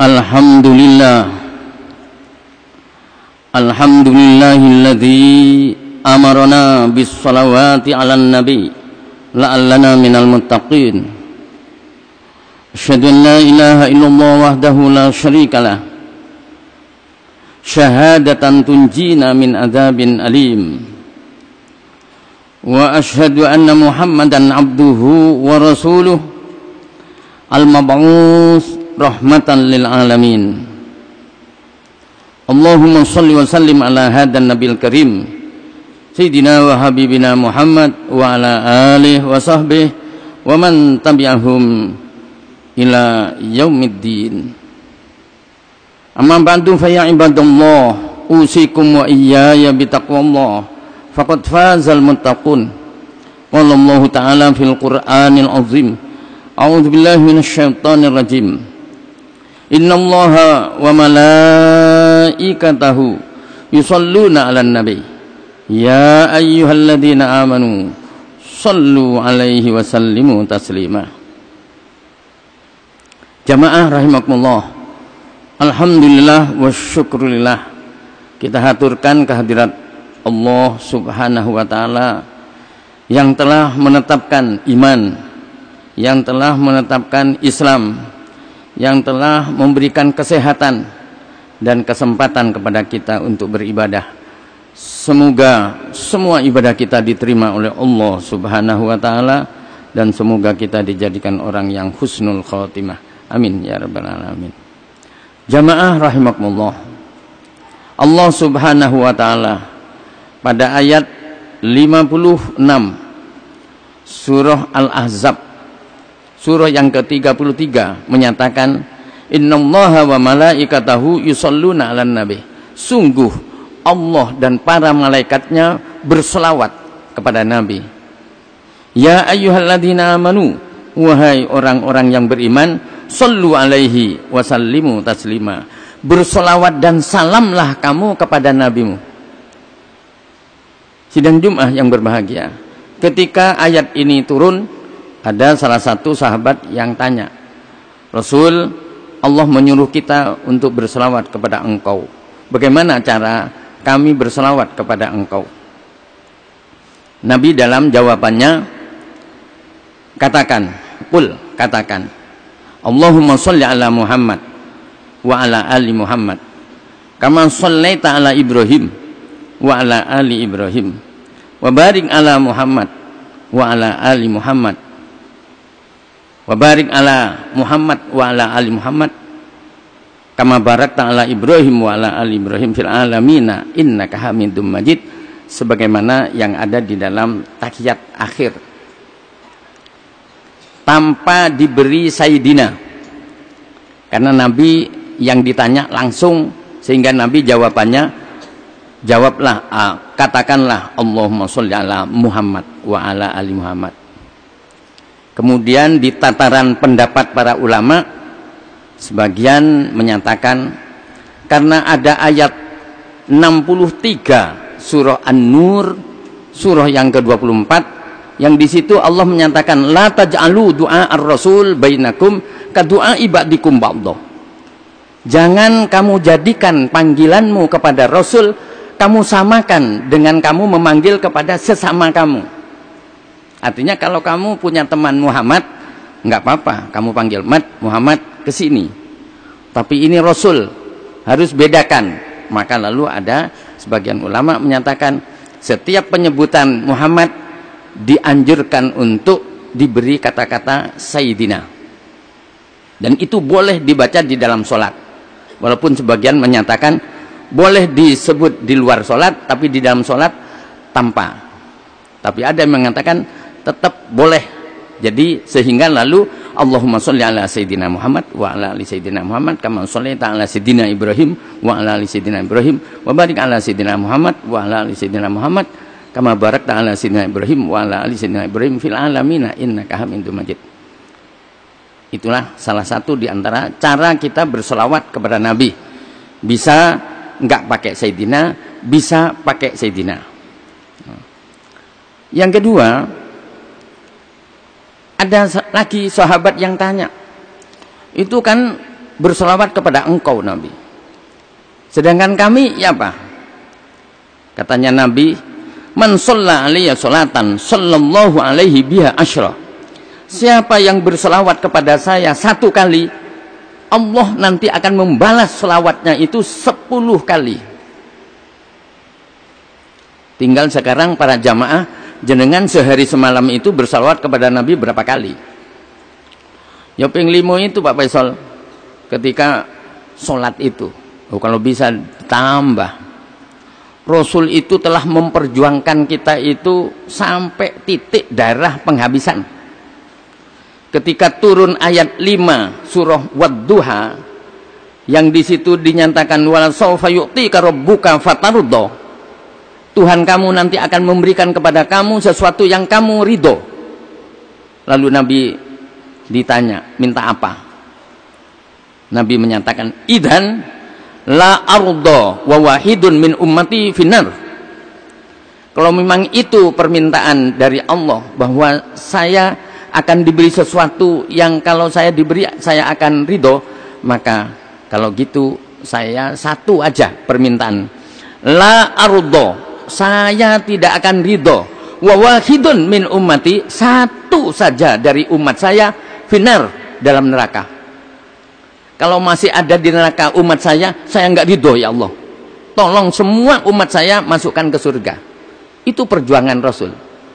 الحمد لله الحمد لله الذي أمرنا بالصلوات على النبي لعلنا من المتقين. أشهد أن لا إله إلا الله وحده لا شريك له. شهادة تنجينا من عذاب أليم. وأشهد أن محمدا عبده ورسوله المبعوث rahmatan lil alamin. Allahumma salli wa sallim ala hadan nabil karim Sayyidina wa habibina Muhammad wa ala alihi wa sahbihi wa man tabi'ahum ila yaumiddin. Amma ba'du fa ya ibadallah usikum wa iyaya bitaqwallah faqad fazal muttaqun. Qala Allah Ta'ala fil Qur'anil Azim. A'udzu billahi minasy syaithanir rajim innallaha wa malaikatahu yusalluna 'alan nabi. Ya ayyuhalladzina amanu sallu 'alaihi wa sallimu taslima. Jamaah rahimakumullah alhamdulillah wa syukrulillah. Kita haturkan kehadirat Allah subhanahu wa ta'ala yang telah menetapkan iman yang telah menetapkan Islam yang telah memberikan kesehatan Dan kesempatan kepada kita untuk beribadah Semoga semua ibadah kita diterima oleh Allah subhanahu wa ta'ala Dan semoga kita dijadikan orang yang husnul khatimah Amin ya rabbal alamin. Jamaah rahimakumullah. Allah Subhanahu wa taala pada ayat 56 surah Al-Ahzab surah yang ke-33 menyatakan innallaha wa malaikatahu yusalluna 'alan nabi. Sungguh Allah dan para malaikatnya berselawat kepada nabi. Ya ayyuhalladzina amanu wahai orang-orang yang beriman sallu alaihi wasallimu taslima bersolawat dan salamlah kamu kepada nabimu sidang Jum'ah yang berbahagia ketika ayat ini turun ada salah satu sahabat yang tanya Rasul Allah menyuruh kita untuk berselawat kepada engkau. Bagaimana cara kami berselawat kepada engkau? Nabi dalam jawabannya katakan kul katakan Allahumma salli ala Muhammad wa ala ali Muhammad kama sallaita ala Ibrahim wa ala ali Ibrahim wa barik ala Muhammad wa ala ali Muhammad wa barik ala Muhammad wa ala ali Muhammad. Kama barakta ala Ibrahim wa ala ali Ibrahim fil alamina innaka Hamidum Majid. Sebagaimana yang ada di dalam tahiyat akhir. Tanpa diberi Sayyidina karena Nabi yang ditanya langsung sehingga Nabi jawabannya jawablah ah, katakanlah Allahumma sholli ala Muhammad wa ala ali Muhammad kemudian di tataran pendapat para ulama sebagian menyatakan karena ada ayat 63 surah An-Nur surah yang ke-24 yang di situ Allah menyatakan la taj'alu du'a ar-rasul bainakum ka du'a ibadikum. Jangan kamu jadikan panggilanmu kepada Rasul kamu samakan dengan kamu memanggil kepada sesama kamu. Artinya kalau kamu punya teman Muhammad, nggak apa-apa, kamu panggil Mat Muhammad ke sini. Tapi ini Rasul, harus bedakan. Maka lalu ada sebagian ulama menyatakan setiap penyebutan Muhammad dianjurkan untuk diberi kata-kata Sayyidina dan itu boleh dibaca di dalam sholat walaupun sebagian menyatakan boleh disebut di luar sholat tapi di dalam sholat tanpa tapi ada yang mengatakan tetap boleh. Jadi sehingga lalu Allahumma sholli ala sayyidina Muhammad wa ala ali sayyidina Muhammad kama shallaita ala sayyidina Ibrahim wa ala ali sayyidina Ibrahim wa barik ala sayyidina Muhammad wa ala ali sayyidina Muhammad kama barak ta'ala sayyidina Ibrahim wa ala ali sayyidina Ibrahim fil alamina innaka hamidum majid. Itulah salah satu di antara cara kita berselawat kepada Nabi. Bisa enggak pakai sayyidina bisa pakai sayyidina. Yang kedua ada lagi sahabat yang tanya itu kan berselawat kepada engkau Nabi. Sedangkan kami ya apa? Katanya Nabi, "Man shalla alayya salatan sallallahu alaihi biha asyra." Siapa yang berselawat kepada saya satu kali, Allah nanti akan membalas selawatnya itu sepuluh kali. Tinggal sekarang para jamaah jenengan sehari semalam itu bersalawat kepada Nabi berapa kali? Ya ping limo itu Pak Faisal ketika sholat itu. Oh, kalau bisa tambah. Rasul itu telah memperjuangkan kita itu sampai titik darah penghabisan ketika turun ayat 5 surah Wadduha yang di situ dinyatakan wala sawfa yu'tika rabbuka fataruddo Tuhan kamu nanti akan memberikan kepada kamu sesuatu yang kamu ridho. Lalu Nabi ditanya minta apa? Nabi menyatakan idan la ardo wa wahidun min ummati finar kalau memang itu permintaan dari Allah bahwa saya akan diberi sesuatu yang kalau saya diberi saya akan ridho maka kalau gitu saya satu aja permintaan. La ardo saya tidak akan ridho. Wa wahidun min ummati satu saja dari umat saya finar dalam neraka. Kalau masih ada di neraka umat saya saya enggak ridho ya Allah. Tolong semua umat saya masukkan ke surga. Itu perjuangan Rasul.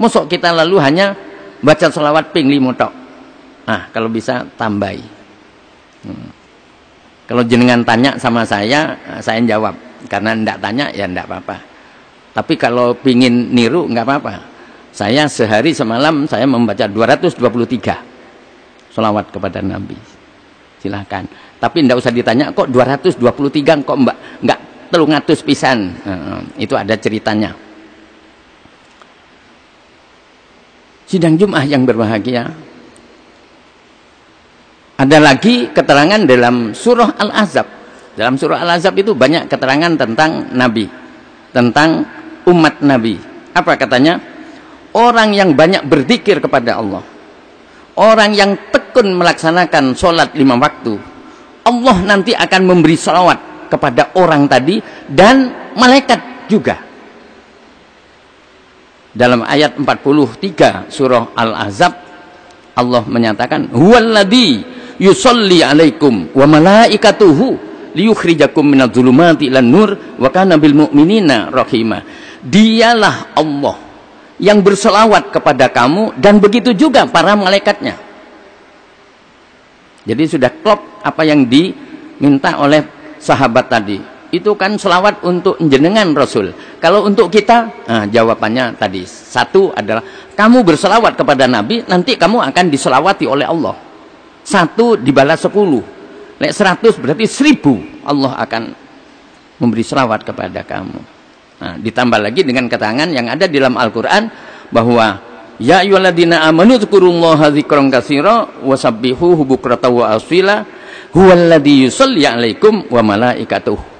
Masuk kita lalu hanya baca selawat ping limo tok. Ah kalau bisa tambahi. Hmm. kalau jenengan tanya sama saya ah, saya jawab. Karena ndak tanya ya ndak apa-apa tapi kalau pingin niru nggak apa-apa saya sehari semalam saya membaca 223 selawat kepada Nabi silahkan tapi ndak usah ditanya kok 223 kok mbak nggak telung atus pisan itu ada ceritanya sidang Jum'ah yang berbahagia. Ada lagi keterangan dalam surah Al-Azab. Dalam surah Al-Azab itu banyak keterangan tentang Nabi. Tentang umat Nabi. Apa katanya? Orang yang banyak berzikir kepada Allah. Orang yang tekun melaksanakan sholat lima waktu. Allah nanti akan memberi salawat kepada orang tadi dan malaikat juga dalam ayat 43 surah Al-Ahzab Allah menyatakan huwallazi yusalli alaikum wa malaikatuhu liyukhrijakum minadh dhulumati nur wa kana bil mu'minina rahimah dialah Allah yang berselawat kepada kamu dan begitu juga para malaikatnya jadi sudah klop apa yang diminta oleh sahabat tadi itu kan selawat untuk jenengan Rasul. Kalau untuk kita, nah, jawabannya tadi satu adalah kamu berselawat kepada Nabi, nanti kamu akan diselawati oleh Allah. Satu dibalas sepuluh, lek seratus berarti seribu Allah akan memberi selawat kepada kamu. Nah, ditambah lagi dengan keterangan yang ada di dalam Al-Quran bahwa Ya ayyuhalladzina amanu dzkurullaha dzikran katsira wasabbihuhu bukratan wa asila huwallazi yusalli 'alaikum wa malaikatuhu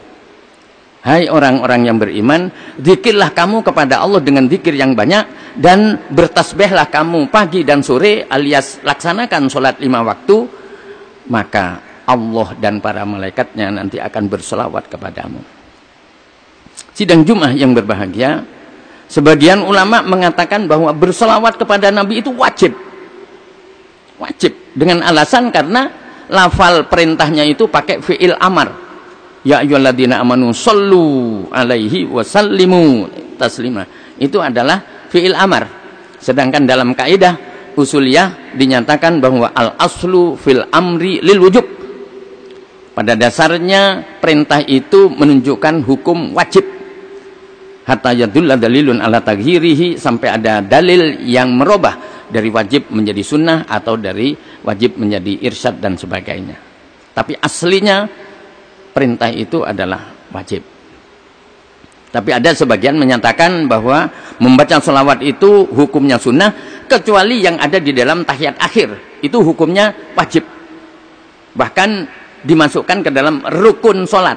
Hai orang-orang yang beriman, zikirlah kamu kepada Allah dengan zikir yang banyak dan bertasbihlah kamu pagi dan sore alias laksanakan sholat lima waktu, maka Allah dan para malaikatnya nanti akan berselawat kepadamu. Sidang Jum'ah yang berbahagia, sebagian ulama mengatakan bahwa berselawat kepada Nabi itu wajib. Wajib. Dengan alasan karena lafal perintahnya itu pakai fi'il amar. Ya ayyuhalladzina amanu sallu alaihi wasallimu taslima. Itu adalah fiil amar. Sedangkan dalam kaidah usuliyah dinyatakan bahwa al aslu fil amri lil wujub. Pada dasarnya perintah itu menunjukkan hukum wajib hatta yadulla dalilun ala taghirihi sampai ada dalil yang merubah dari wajib menjadi sunnah atau dari wajib menjadi irsyad dan sebagainya tapi aslinya perintah itu adalah wajib. Tapi ada sebagian menyatakan bahwa membaca sholawat itu hukumnya sunnah kecuali yang ada di dalam tahiyat akhir itu hukumnya wajib. Bahkan dimasukkan ke dalam rukun sholat.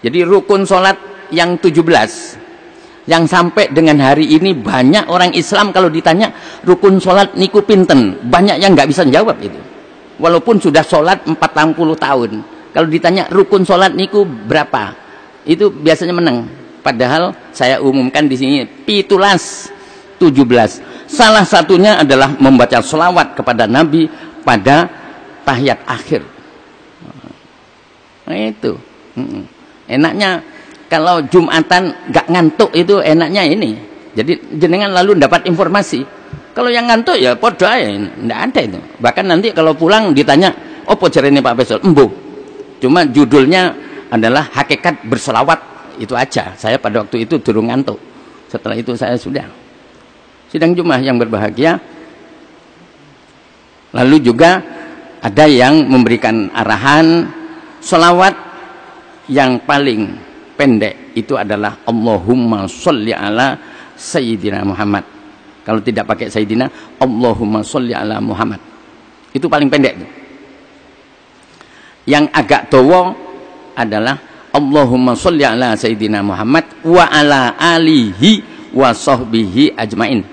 Jadi rukun sholat yang 17 yang sampai dengan hari ini banyak orang Islam kalau ditanya rukun sholat niku pinten? Banyak yang nggak bisa jawab itu. Walaupun sudah sholat 40 tahun. Kalau ditanya rukun sholat niku berapa? Itu biasanya menang. Padahal saya umumkan di sini pitulas 17 salah satunya adalah membaca sholawat kepada Nabi pada tahiyat akhir. Nah, itu. Enaknya kalau Jumatan gak ngantuk itu enaknya ini. Jadi jenengan lalu dapat informasi. Kalau yang ngantuk ya podo aja ndak ada itu. Bahkan nanti kalau pulang ditanya oh ini Pak Besol embu cuma judulnya adalah hakikat berselawat. Itu aja. Saya pada waktu itu turun ngantuk. Setelah itu saya sudah. Sidang Jumat yang berbahagia. Lalu juga ada yang memberikan arahan selawat yang paling pendek itu adalah Allahumma sholli ala Sayyidina Muhammad. Kalau tidak pakai Sayyidina Allahumma sholli ala Muhammad. Itu paling pendek yang agak tua adalah Allahumma sholli ala Sayyidina Muhammad wa ala alihi wa sahbihi ajmain.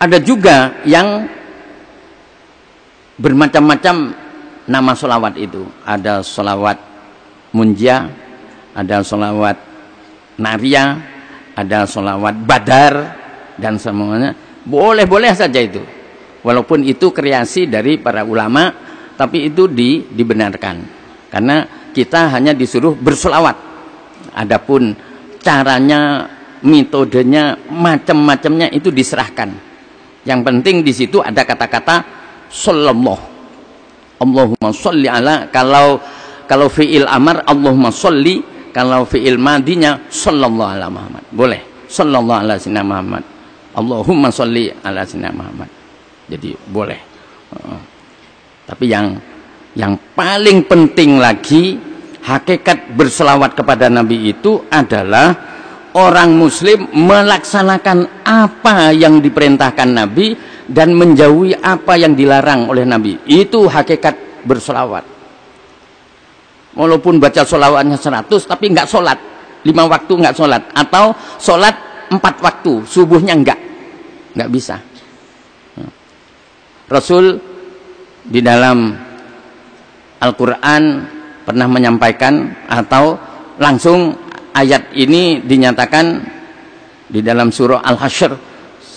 Ada juga yang bermacam-macam nama solawat itu. Ada solawat munjia ada solawat naria ada solawat badar dan semuanya. Boleh-boleh saja itu. Walaupun itu kreasi dari para ulama tapi itu di, dibenarkan. Karena kita hanya disuruh bersolawat. Adapun caranya metodenya macam-macamnya itu diserahkan. Yang penting di situ ada kata-kata sallallahu. Allahumma sholli ala kalau kalau fiil amar Allahumma sholli, kalau fiil madinya sallallahu ala Muhammad. Boleh. Sallallahu ala sinna Muhammad. Allahumma sholli ala sinna Muhammad. Jadi boleh. tapi yang yang paling penting lagi hakikat berselawat kepada Nabi itu adalah orang muslim melaksanakan apa yang diperintahkan Nabi dan menjauhi apa yang dilarang oleh Nabi itu hakikat bersolawat walaupun baca solawatnya 100 tapi enggak sholat. Lima waktu enggak sholat. Atau sholat empat waktu subuhnya enggak enggak bisa. Rasul di dalam Al-Quran pernah menyampaikan atau langsung ayat ini dinyatakan di dalam surah Al-Hasyr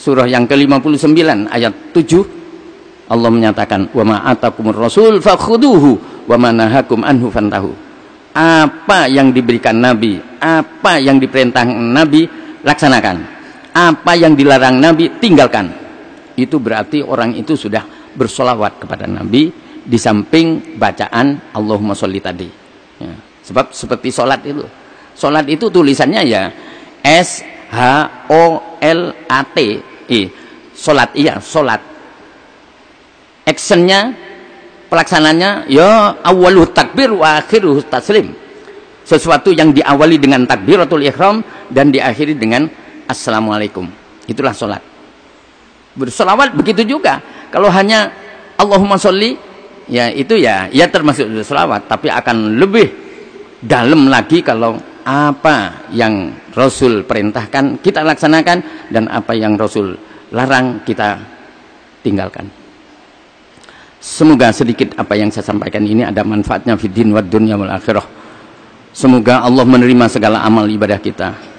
surah yang ke-59 ayat 7 Allah menyatakan wa ma atakumur rasul fakhuduhu wa ma nahakum anhu fantahu apa yang diberikan nabi apa yang diperintahkan nabi laksanakan apa yang dilarang nabi tinggalkan itu berarti orang itu sudah bersolawat kepada nabi di samping bacaan Allahumma sholli tadi ya. sebab seperti sholat itu Sholat itu tulisannya ya S H O L A T I. Sholat iya, sholat. Actionnya, pelaksananya ya awaluh takbir wa akhiruh taslim. Sesuatu yang diawali dengan takbiratul ihram dan diakhiri dengan assalamualaikum. Itulah sholat. Bersolawat begitu juga. Kalau hanya Allahumma sholli ya itu ya ya termasuk selawat tapi akan lebih dalam lagi kalau apa yang Rasul perintahkan kita laksanakan dan apa yang Rasul larang kita tinggalkan semoga sedikit apa yang saya sampaikan ini ada manfaatnya fiddin wa dunya wal akhirah semoga Allah menerima segala amal ibadah kita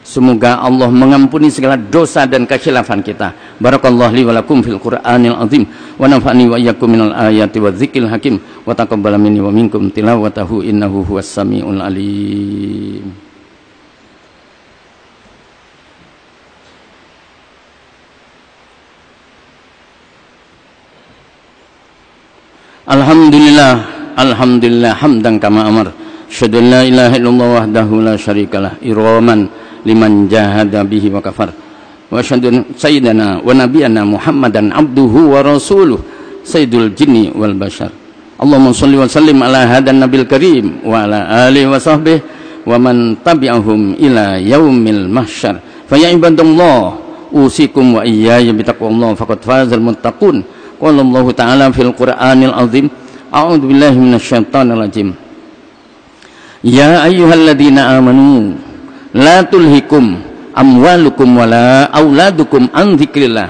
Semoga Allah mengampuni segala dosa dan kekhilafan kita. Barakallahu li wa lakum fil Qur'anil azim wa nafa'ni wa iyyakum minal ayati wa dzikril hakim wa taqabbal minni wa minkum tilawatahu innahu huwas samiul alim. Alhamdulillah, alhamdulillah hamdan kama amar. Syadu la ilaha illallah wahdahu la syarikalah iraman liman jahada bihi wa kafar. Wa asyhadu sayyidana wa nabiyana muhammadan abduhu wa rasuluh sayyidul jinni wal bashar. Allahumma salli wa sallim ala hadan nabil karim wa ala alihi wa sahbihi wa man tabi'ahum ila yaumil mahsyar. Fa ya ibadallah usikum wa iyaya bitaqwallah faqad fazal muttaqun qala Allah ta'ala fil qur'anil azim a'udzu billahi minasyaitonir rajim. Ya ayyuhalladzina amanu la tulhikum amwalukum wala auladukum an dzikrillah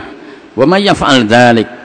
wa may yaf'al dzalik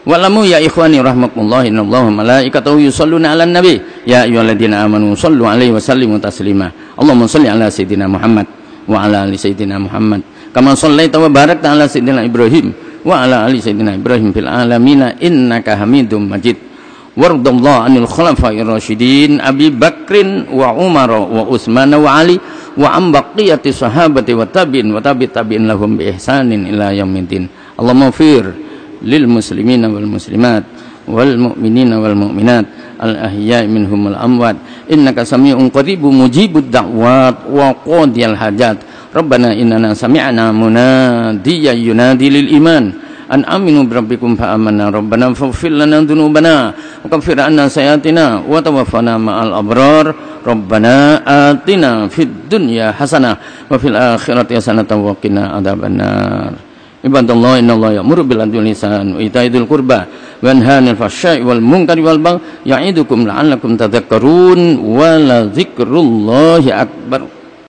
Wa'lamu ya ikhwani rahmakumullah innallaha malaikatahu yusholluna 'alan nabi. Ya ayyuhalladzina amanu shallu 'alaihi wa sallimu taslima. Allahumma shalli 'ala sayidina Muhammad wa 'ala ali Muhammad kama sallaita wa barakta ala sayyidina Ibrahim wa ala ali sayyidina Ibrahim fil alamina innaka Hamidum Majid. Wardallahu anil khulafa'ir rasyidin Abi Bakrin wa Umar wa Utsman wa Ali wa an sahabati wa tabi'in wa tabi' tabi'in lahum bi ihsanin ila yaumiddin Allahumma fir lil muslimina wal muslimat wal mu'minina wal mu'minat al ahya'i minhum al amwat. Innaka sami'un qaribun mujibud da'wat wa qadiyal hajat. Rabbana innana sami'na munadiyan dia yuna dililiman an aminu birabbikum fa amanna. Rabbana faghfir lana dhunubana wa kaffir anna sayatina wa tawaffana ma'al abrar. Rabbana atina fid dunya hasana wa fil akhirati hasanatan wa qina adzabannar ibadallah innallaha ya'muru bil adli lisan wa ita'i dzil qurba wa yanha 'anil fahsya'i wal munkari wal baghi. Ya'idukum la'allakum tadhakkarun wa la dzikrullahi akbar.